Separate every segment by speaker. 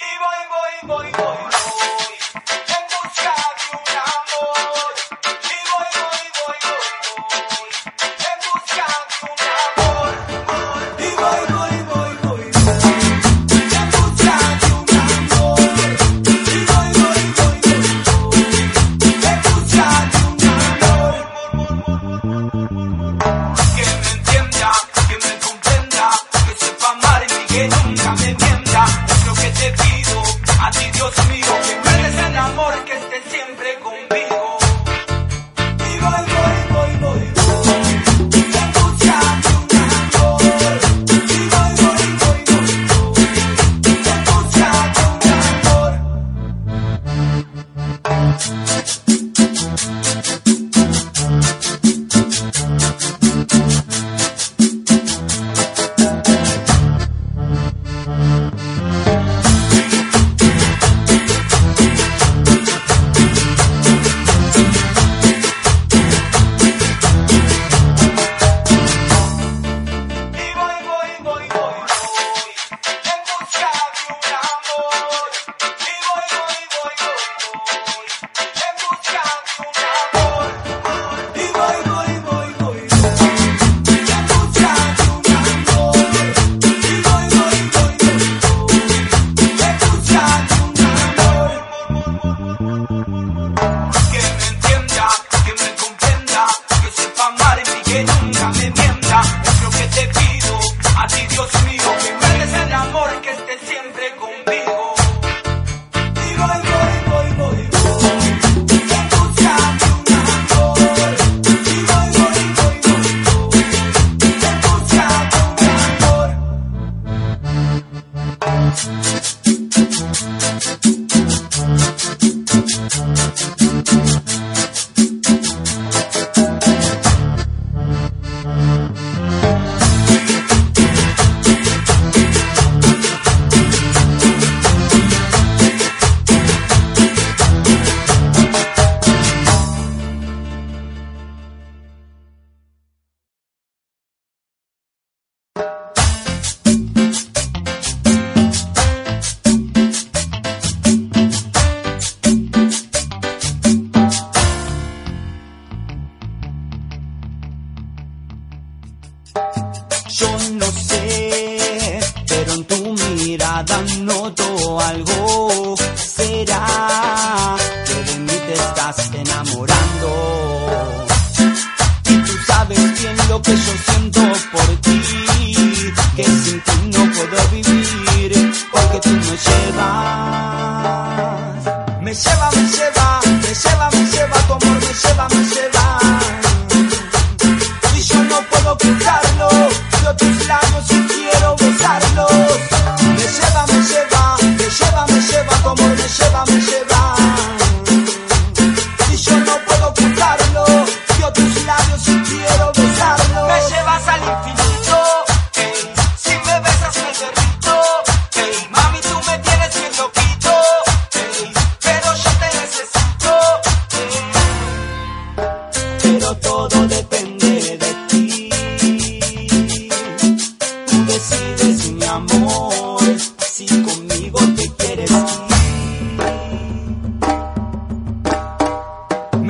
Speaker 1: Eva!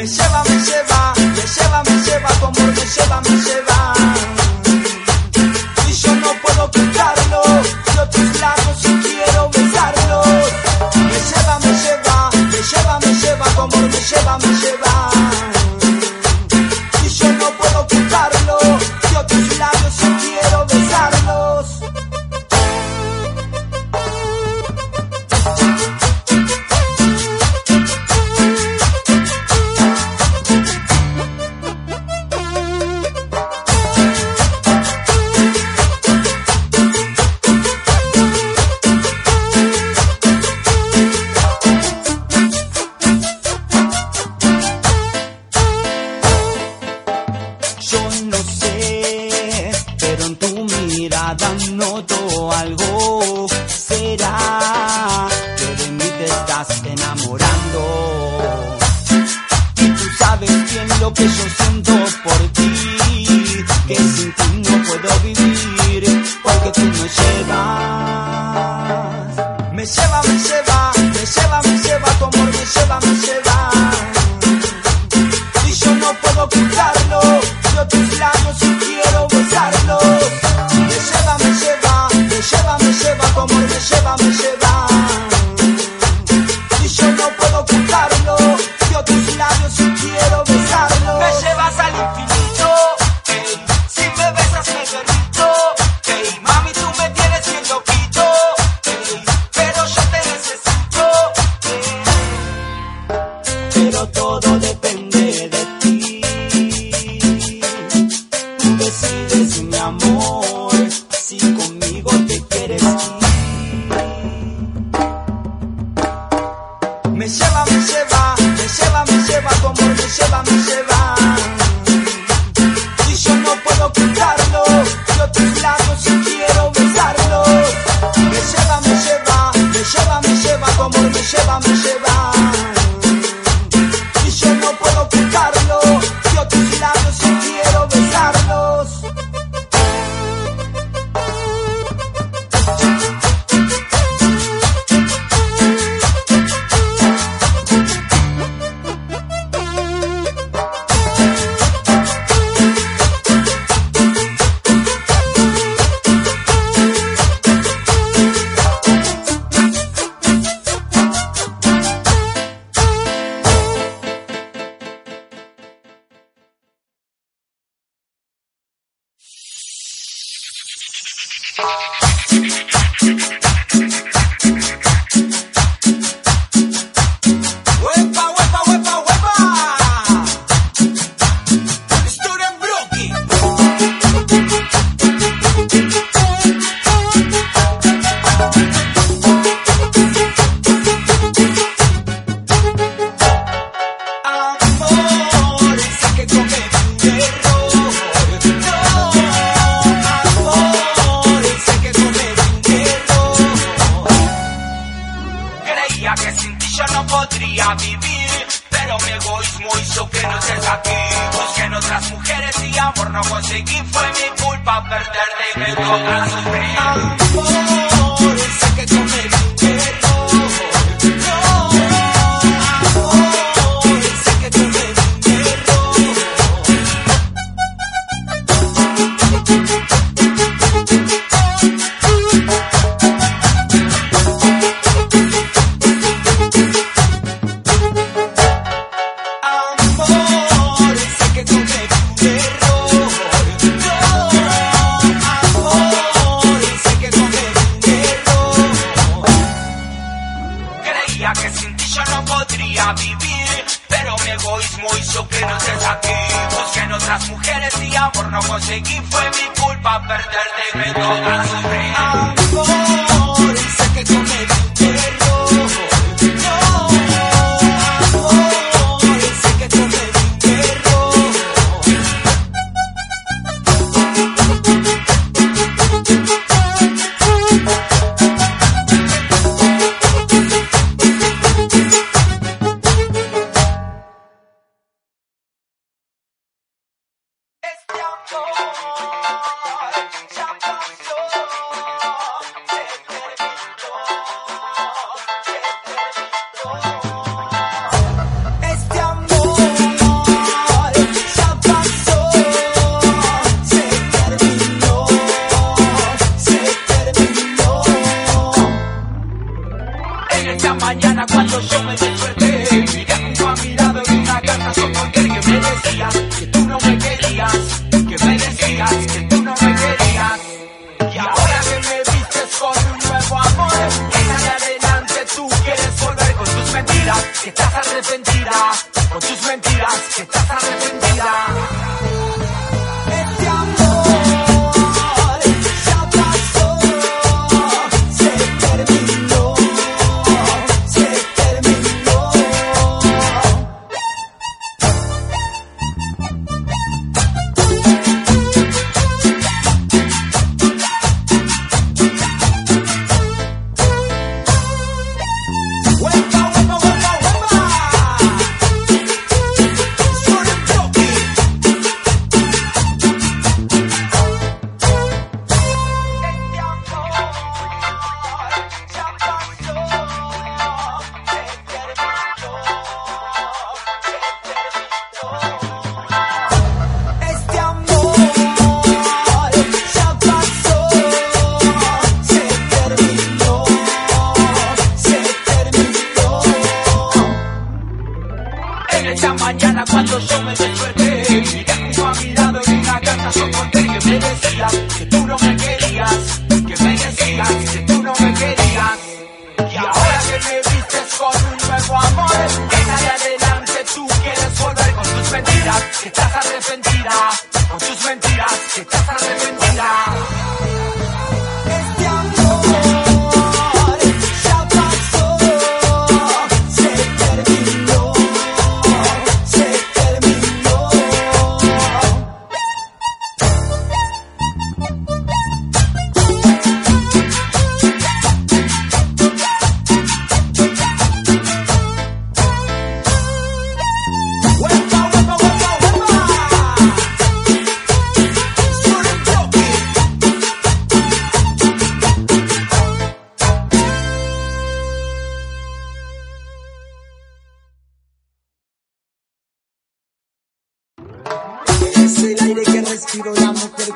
Speaker 1: lleva,
Speaker 2: me lleva, me lleva, me lleva, tu amor me lleva, me lleva.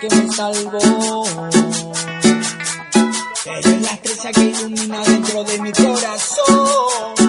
Speaker 2: que
Speaker 1: me salvó. Pero es la estrella que ilumina dentro de mi corazón.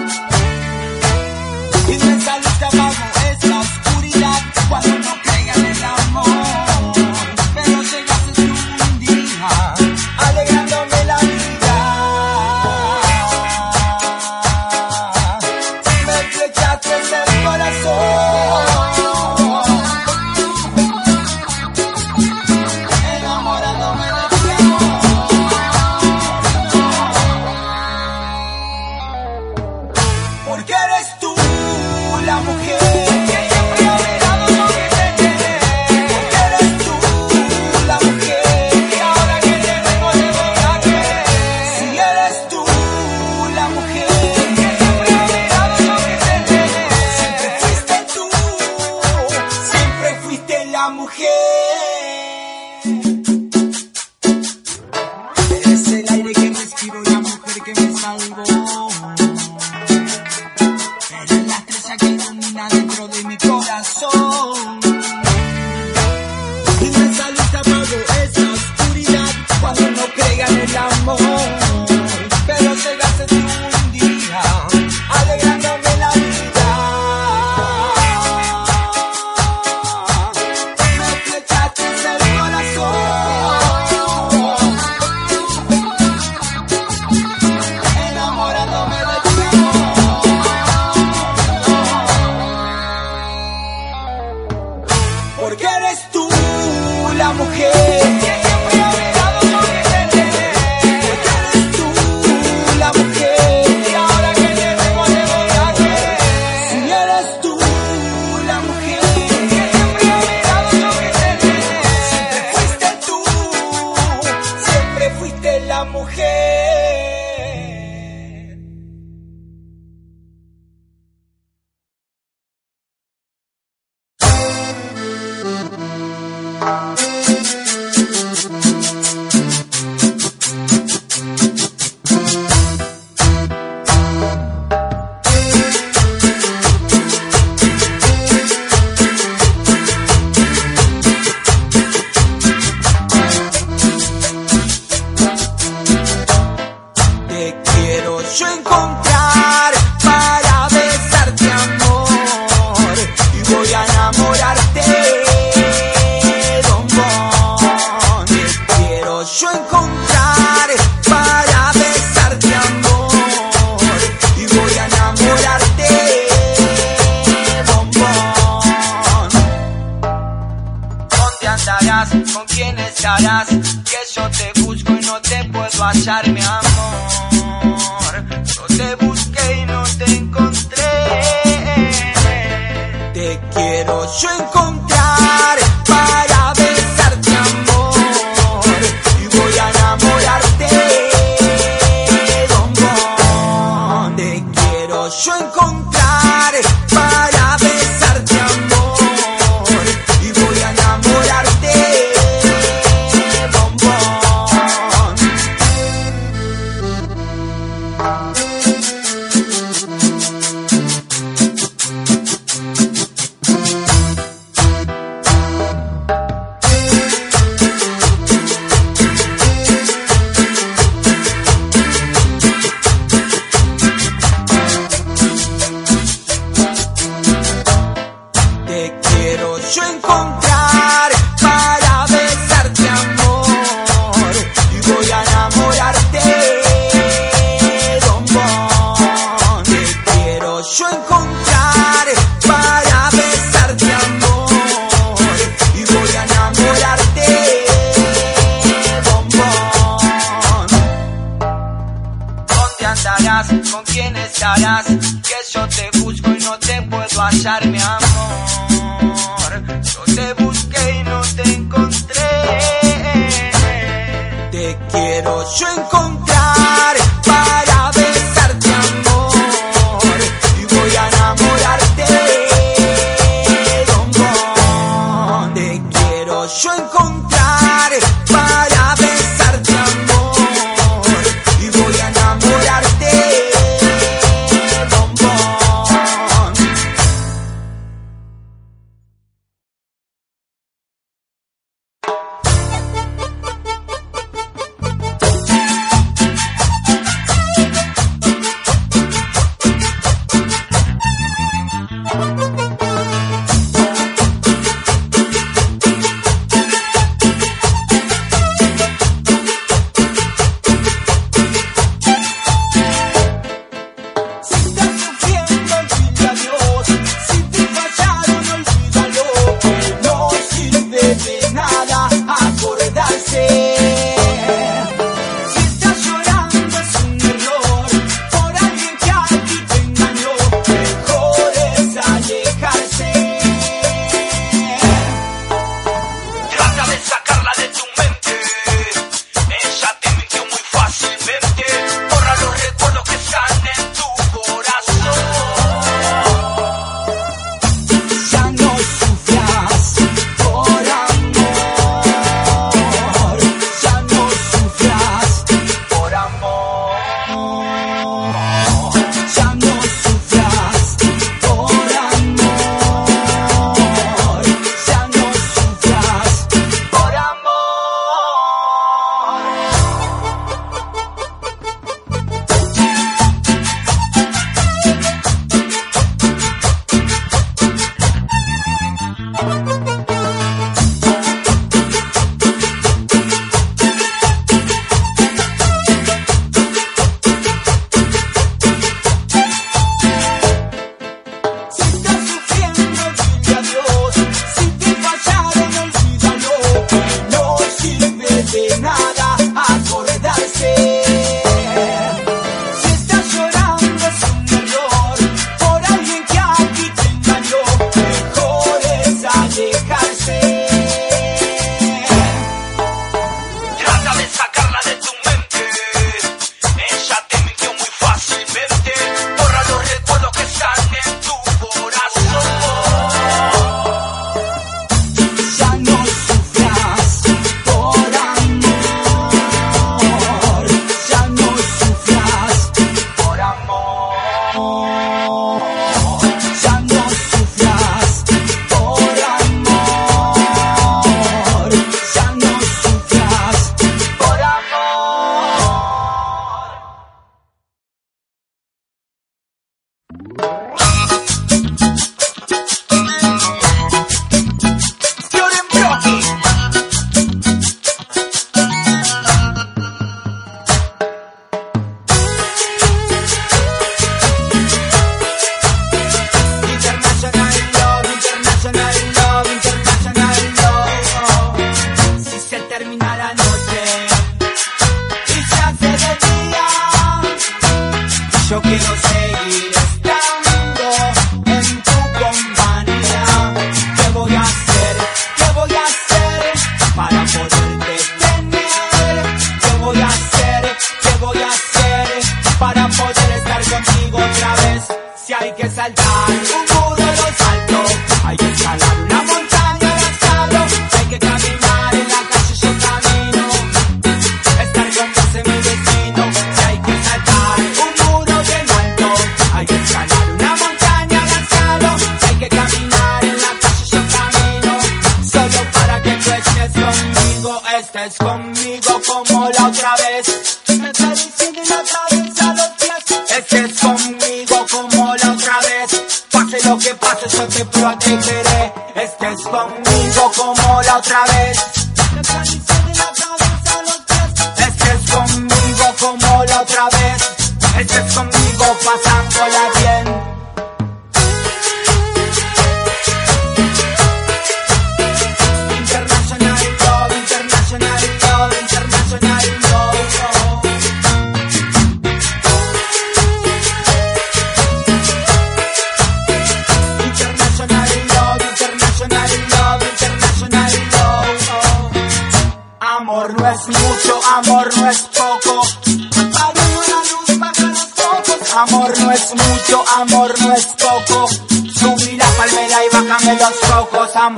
Speaker 1: Yo te protegeré Estés conmigo como la otra vez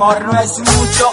Speaker 1: Amor no es mucho,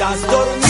Speaker 1: estás dormido.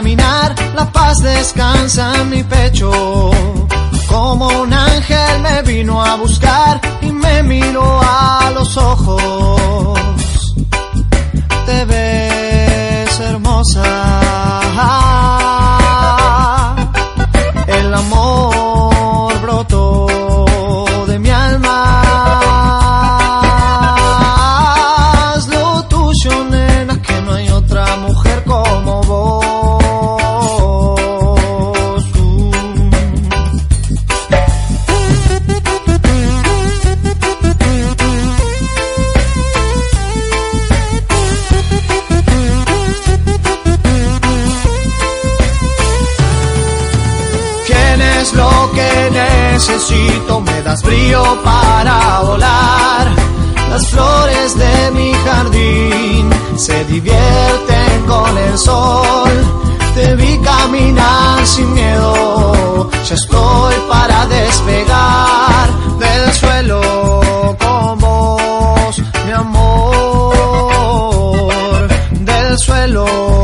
Speaker 1: caminar, la paz descansa en mi pecho. Como un ángel me vino a buscar y me miró a los ojos. Te ves hermosa. divierten con el sol. Te vi caminar sin miedo, ya estoy para despegar del suelo con vos, mi amor, del suelo.